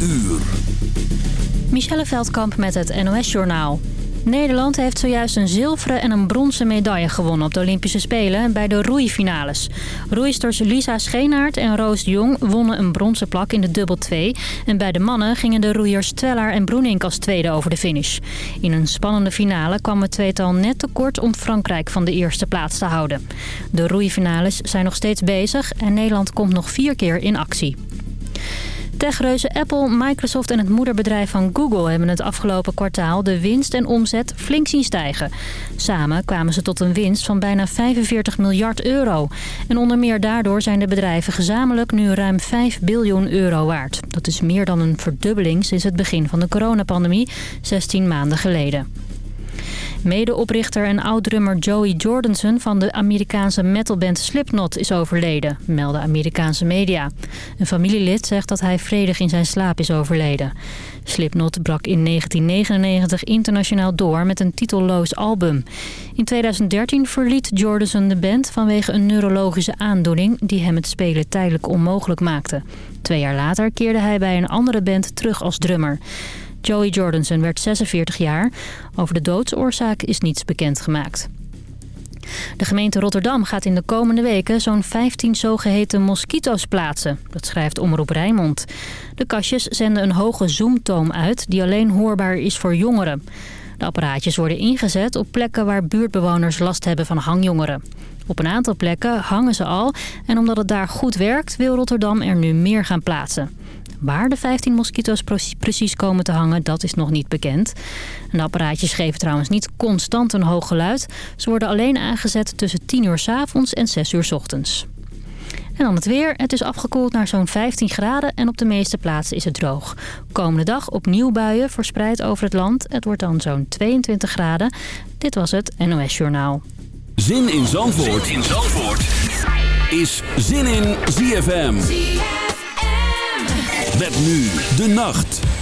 uur. Michelle Veldkamp met het NOS-journaal. Nederland heeft zojuist een zilveren en een bronzen medaille gewonnen op de Olympische Spelen bij de roeifinales. Roeisters Lisa Scheenaert en Roos Jong wonnen een bronzen plak in de dubbel 2. En bij de mannen gingen de roeiers Twellaar en Broenink als tweede over de finish. In een spannende finale kwam het tweetal net tekort om Frankrijk van de eerste plaats te houden. De roeifinales zijn nog steeds bezig en Nederland komt nog vier keer in actie. Techreuzen Apple, Microsoft en het moederbedrijf van Google hebben het afgelopen kwartaal de winst en omzet flink zien stijgen. Samen kwamen ze tot een winst van bijna 45 miljard euro. En onder meer daardoor zijn de bedrijven gezamenlijk nu ruim 5 biljoen euro waard. Dat is meer dan een verdubbeling sinds het begin van de coronapandemie, 16 maanden geleden. Medeoprichter en oud-drummer Joey Jordanson van de Amerikaanse metalband Slipknot is overleden, melden Amerikaanse media. Een familielid zegt dat hij vredig in zijn slaap is overleden. Slipknot brak in 1999 internationaal door met een titelloos album. In 2013 verliet Jordanson de band vanwege een neurologische aandoening die hem het spelen tijdelijk onmogelijk maakte. Twee jaar later keerde hij bij een andere band terug als drummer. Joey Jordanson werd 46 jaar. Over de doodsoorzaak is niets bekendgemaakt. De gemeente Rotterdam gaat in de komende weken zo'n 15 zogeheten moskito's plaatsen. Dat schrijft Omroep Rijnmond. De kastjes zenden een hoge zoomtoom uit die alleen hoorbaar is voor jongeren. De apparaatjes worden ingezet op plekken waar buurtbewoners last hebben van hangjongeren. Op een aantal plekken hangen ze al en omdat het daar goed werkt wil Rotterdam er nu meer gaan plaatsen. Waar de 15 moskito's precies komen te hangen, dat is nog niet bekend. de apparaatjes geven trouwens niet constant een hoog geluid. Ze worden alleen aangezet tussen 10 uur s avonds en 6 uur s ochtends. En dan het weer. Het is afgekoeld naar zo'n 15 graden en op de meeste plaatsen is het droog. Komende dag opnieuw buien verspreid over het land. Het wordt dan zo'n 22 graden. Dit was het NOS Journaal. Zin in Zandvoort, zin in Zandvoort. is Zin in ZFM. Met nu de nacht.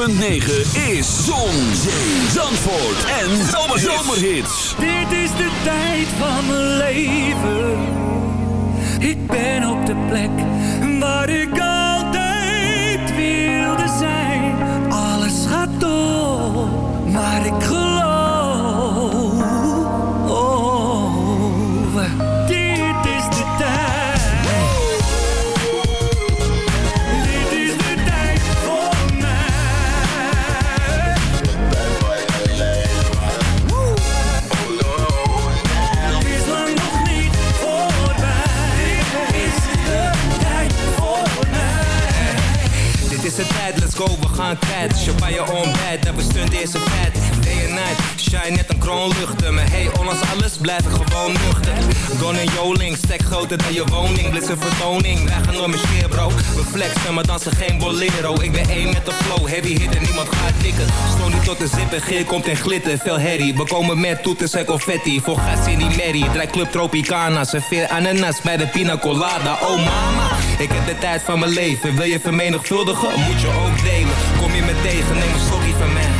106.9 is Zon, Zandvoort en Zomerhits. Dit is de tijd van mijn leven. Ik ben op de plek waar ik gaan kwijt Champagne ontbijt, dat bestond deze feit Day and night, shine net een kroon luchten Maar hey, ondanks alles blijf ik gewoon nuchter. Don en Joling, stek groter dan je woning. Blitz een vertoning, wij gaan door mijn scheer bro. We flexen, maar dansen geen bolero. Ik ben één met de flow, heavy hit en niemand gaat tikken. Stoon niet tot de zippen, geer komt in glitter. Veel herrie, we komen met toeters en confetti. Voor gas in die merrie, draai club Tropicana. Serveer ananas bij de pina colada. Oh mama, ik heb de tijd van mijn leven. Wil je vermenigvuldigen, moet je ook Kom je me tegen, neem een sorry van mij.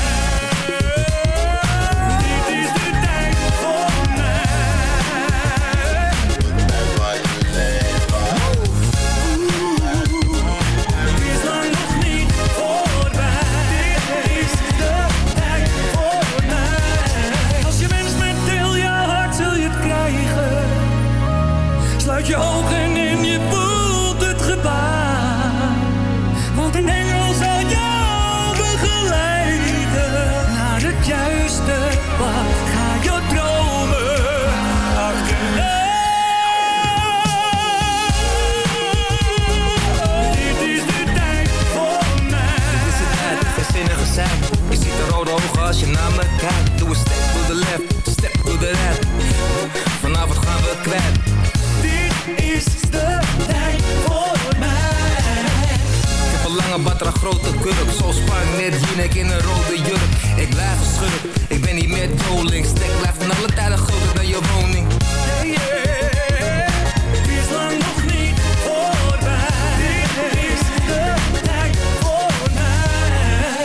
grote kurk Zo spark met Jinek in een rode jurk. Ik blijf een schurk, ik ben niet meer doling Stek blijft van alle tijden groter dan je woning.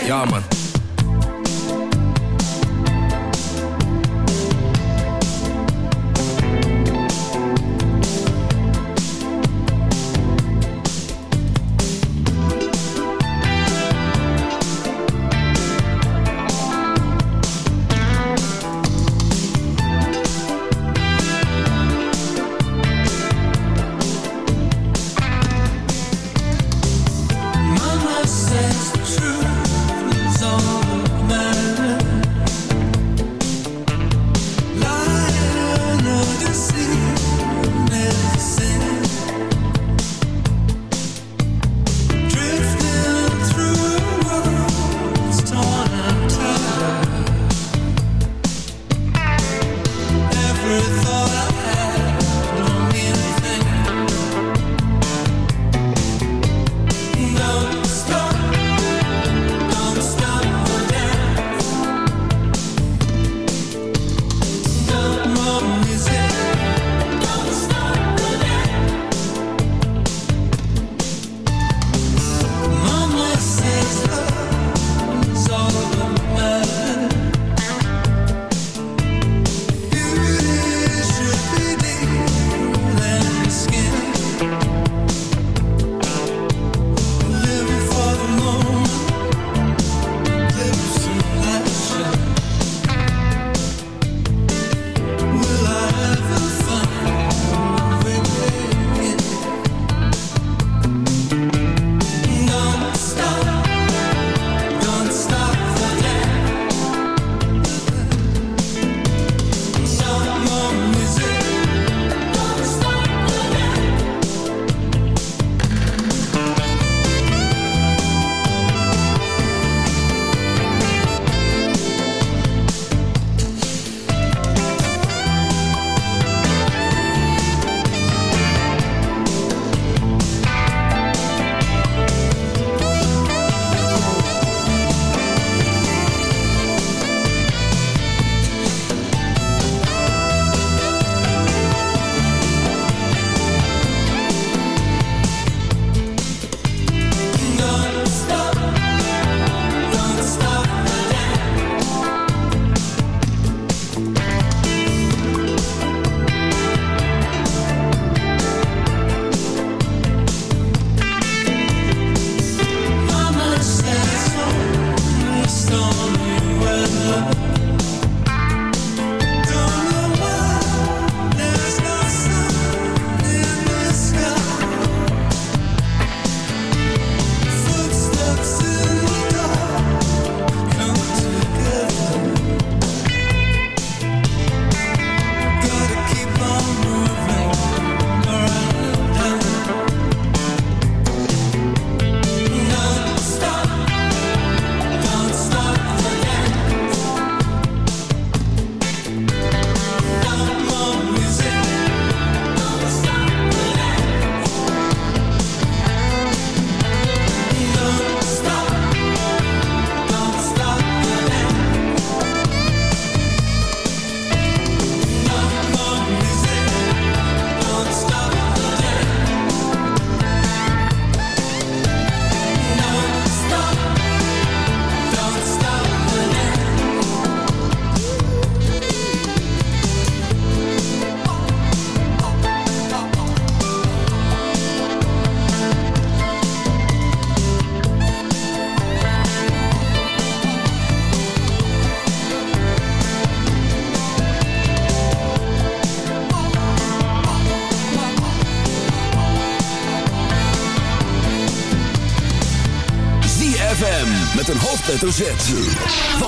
Ja man.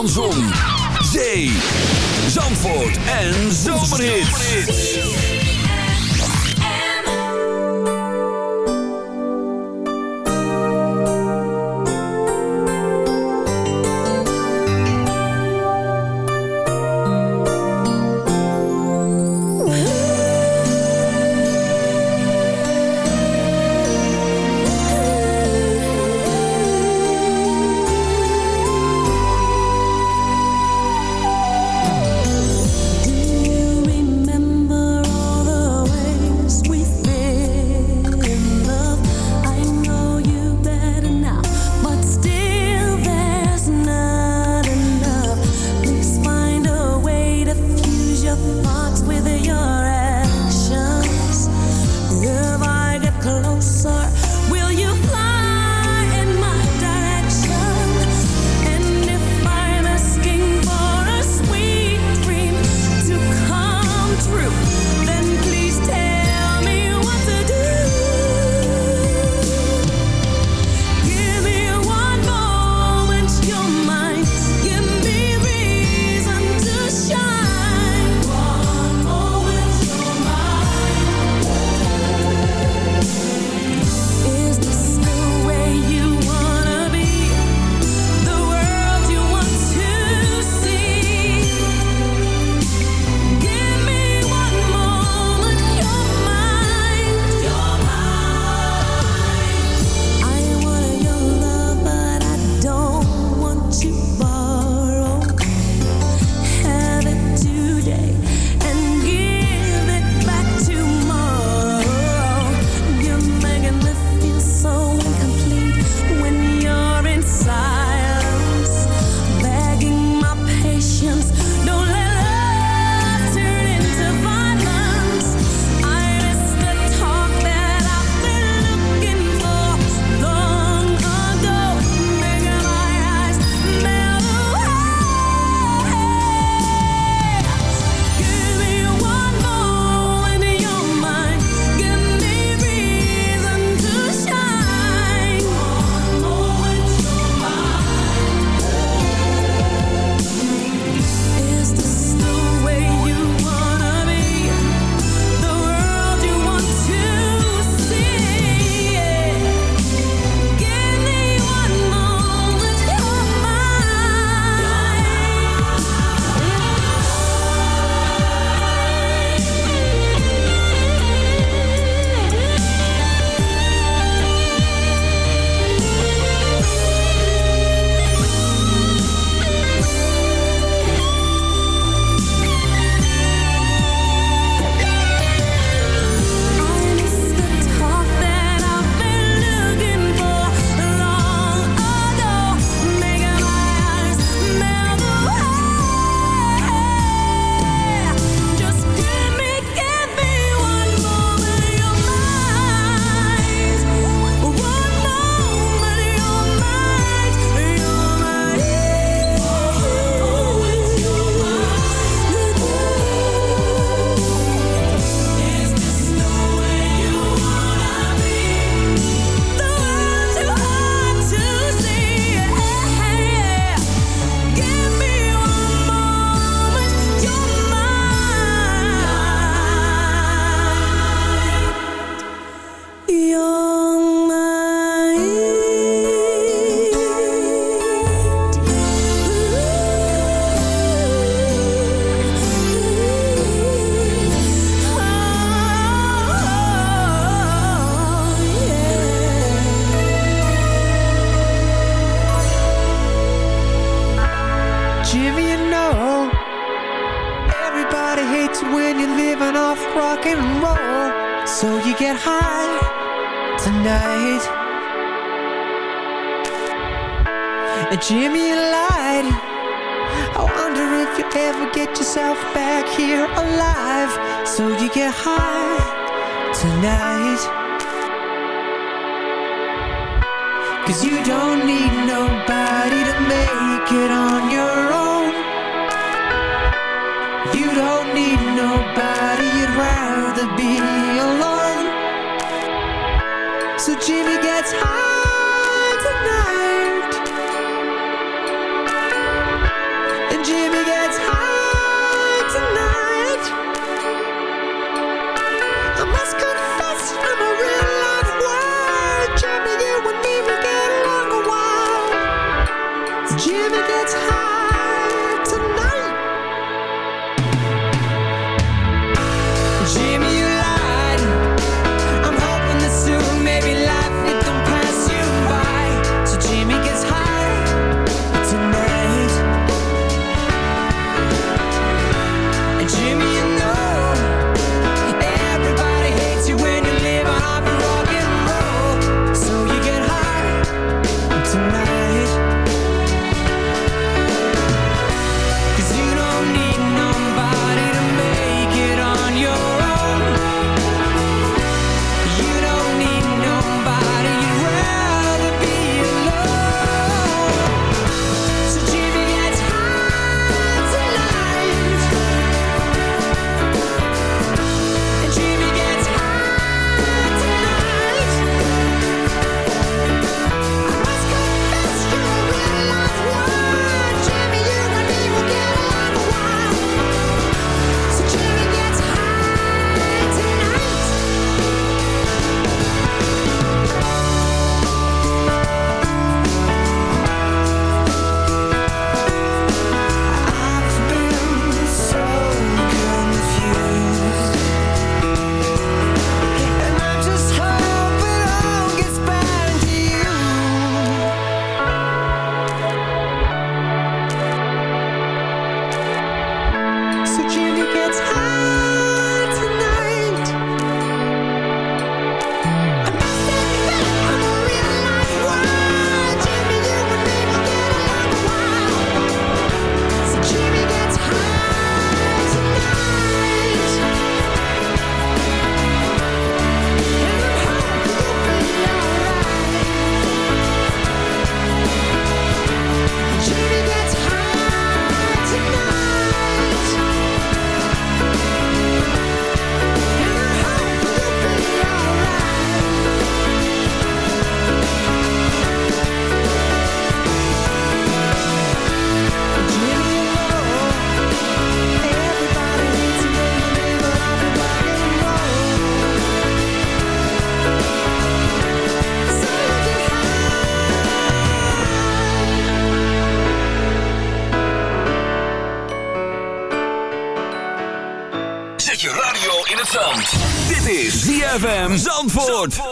Van So Jimmy gets high tonight ZFM Zandvoort.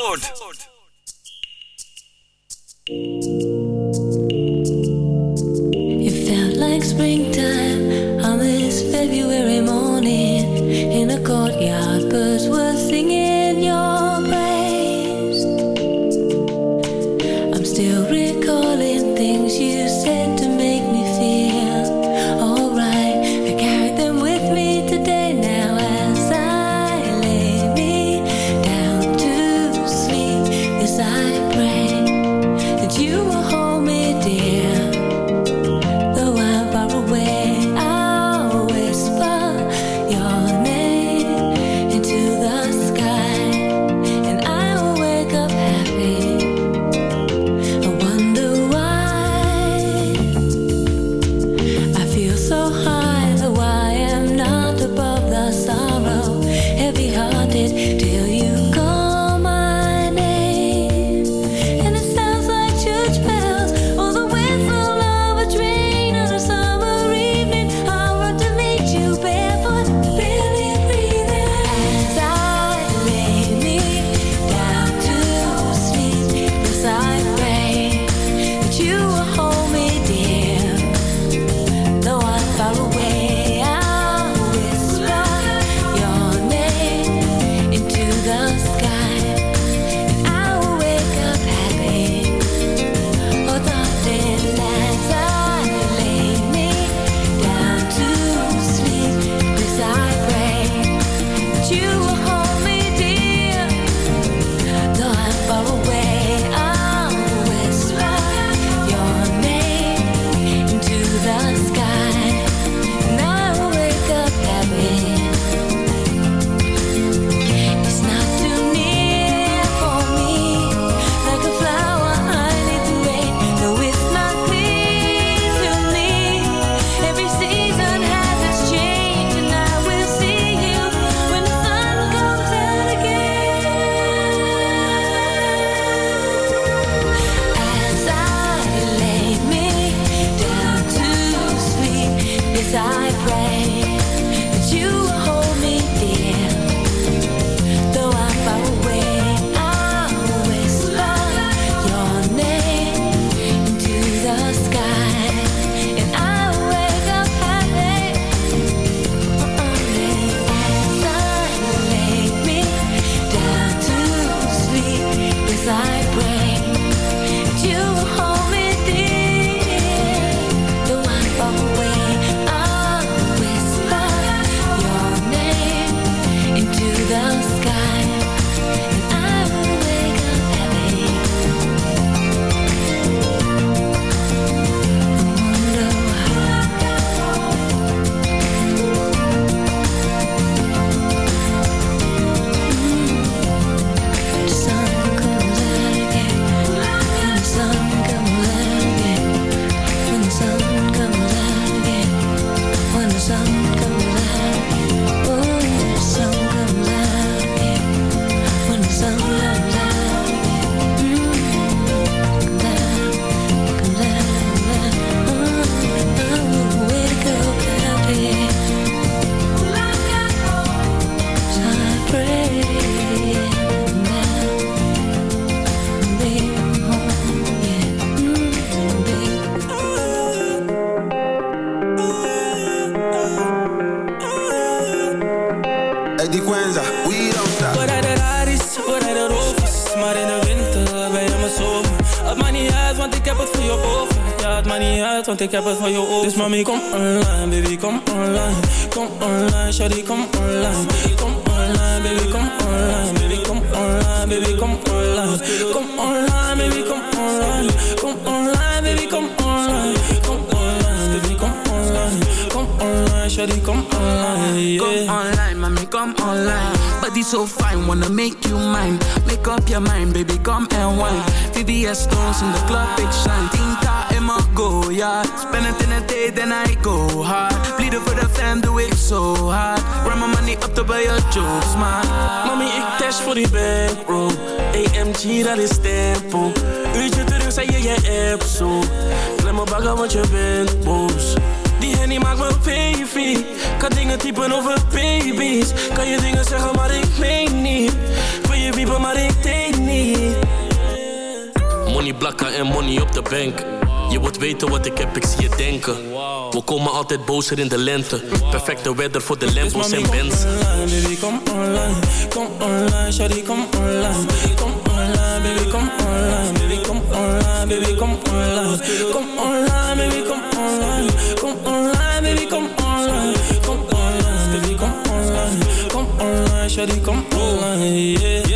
ik heb je. Dus mami, kom online, baby, kom online. Kom online, shawty, kom online. Kom online, baby, kom online. Baby, kom online, baby, kom online. Kom online, baby, kom online. Kom online, baby, kom online. Kom online, baby, kom online. Kom online, shawty, kom online. Kom online, mami, kom online. Body so fine, wanna make Make up your mind, baby, come and wine. VVS stones in the club, big shine. Tinta in my go, yeah Spend it in a day, then I go hard. Bleeden voor de fam, doe ik so hard. Run my money up, to buy your jokes, man Mommy, ik test voor die bankroll. AMG, dat is tempo. Uurtje terug, zei je, je app zo. Klem bagger, want je bent boos. Die Henny maakt me baby. Kan dingen typen over baby's. Kan je dingen zeggen maar ik weet niet. Je wiepen, maar ik denk niet. Money blakken en money op de bank. Je wilt weten wat ik heb, ik zie je denken. We komen altijd bozer in de lente. Perfecte weather voor de Lambos en Benz. online, baby, kom online. Kom online, shawty, kom online. Kom online, baby, kom online. Baby, kom online, baby, kom online. Kom online, baby, kom online. Kom online, baby, kom online. Kom online, baby, kom online. Kom online, shawty, kom online, yeah.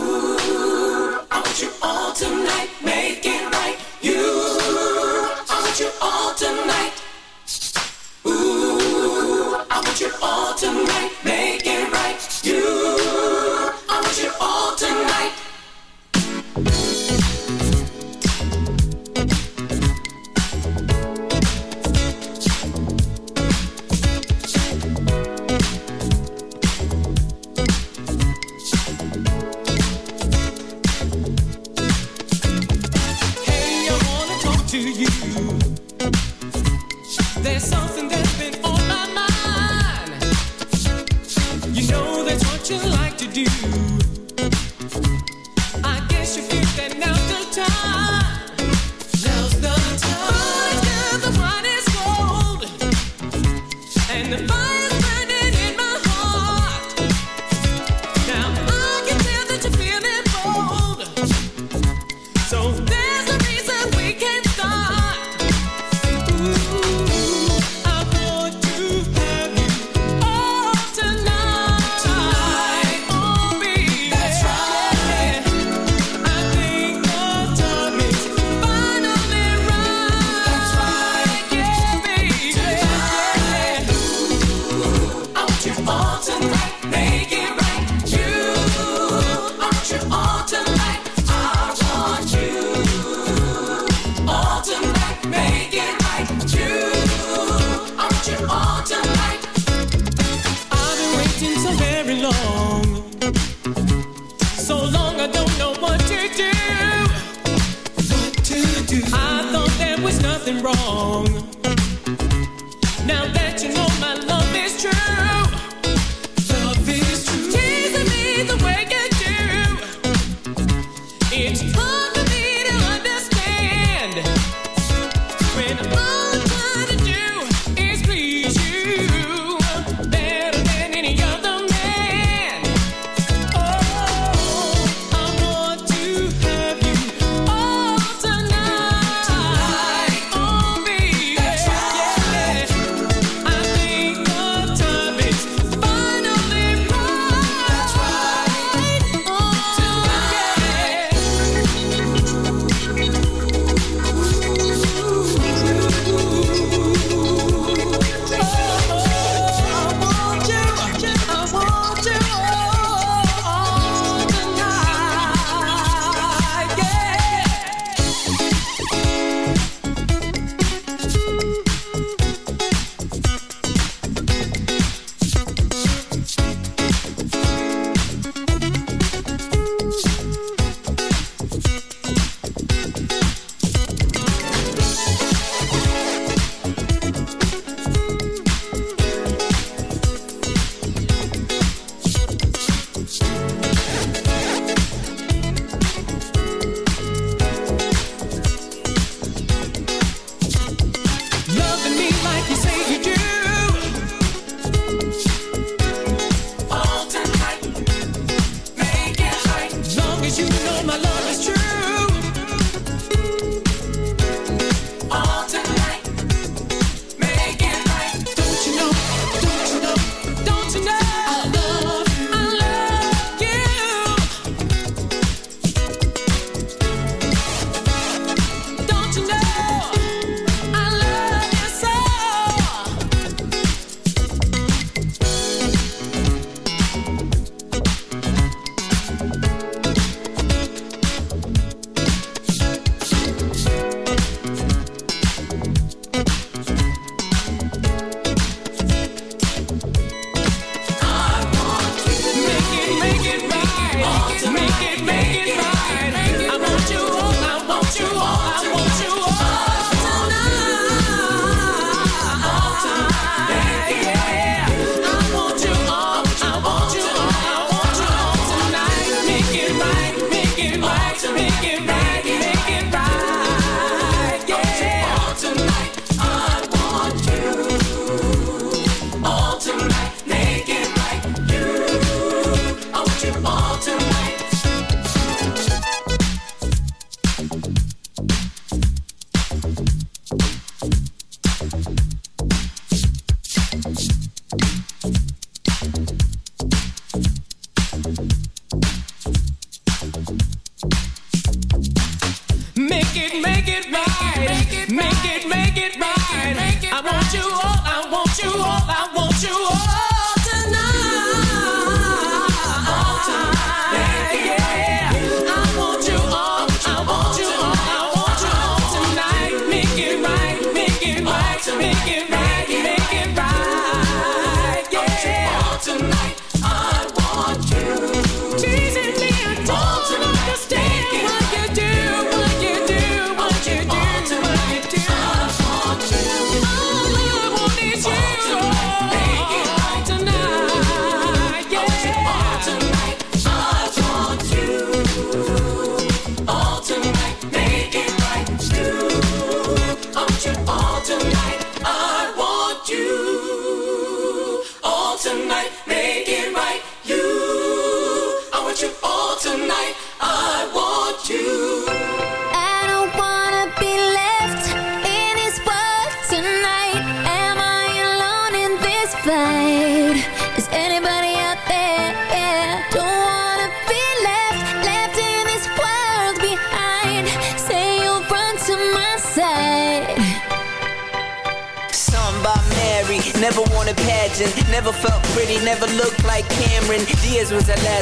Long.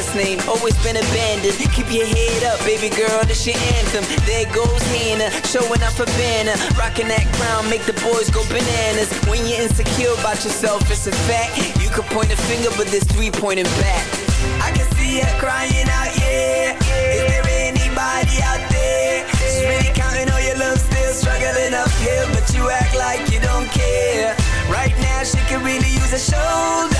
last name Always been abandoned. Keep your head up, baby girl, this your anthem. There goes Hannah, showing up for Banner. Rocking that crown, make the boys go bananas. When you're insecure about yourself, it's a fact. You could point a finger, but there's three pointing back. I can see her crying out, yeah, yeah. Is there anybody out there? Yeah. She's really counting all your love, still struggling uphill But you act like you don't care. Right now, she could really use a shoulder.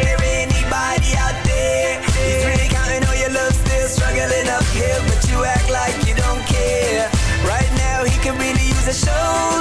struggling uphill, but you act like you don't care. Right now, he can really use a shoulder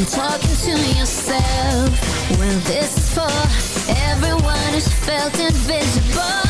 Been talking to yourself. Well, this is for everyone who's felt invisible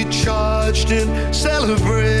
celebrate.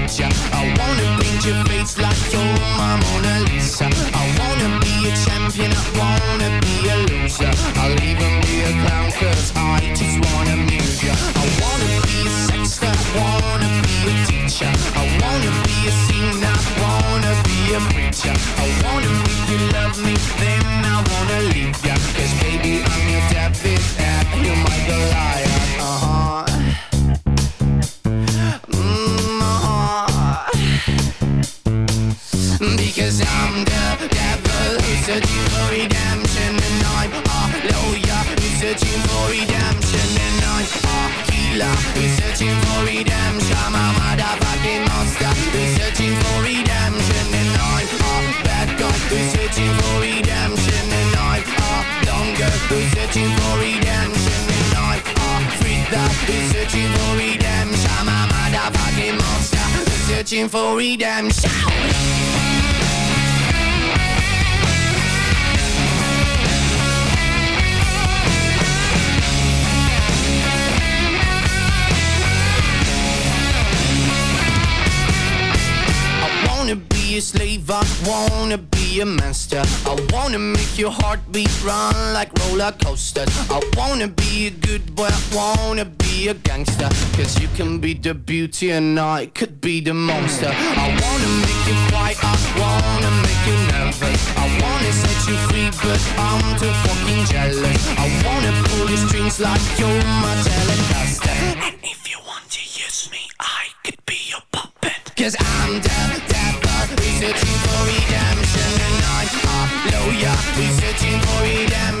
feed ya. I wanna paint your face like you're my Mona Lisa. I wanna be a champion, I wanna be a loser. I'll even roller. I wanna be a good boy, I wanna be a gangster. Cause you can be the beauty and I could be the monster. I wanna make you cry, I wanna make you nervous. I wanna set you free, but I'm too fucking jealous. I wanna pull your strings like you're my telecaster. And if you want to use me, I could be your puppet. Cause I'm the devil, researching for redemption And I'm a lawyer, researching for redemption